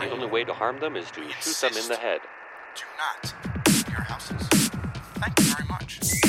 the only way to harm them is to shoot them in the head. Do not your houses. Thank you very much.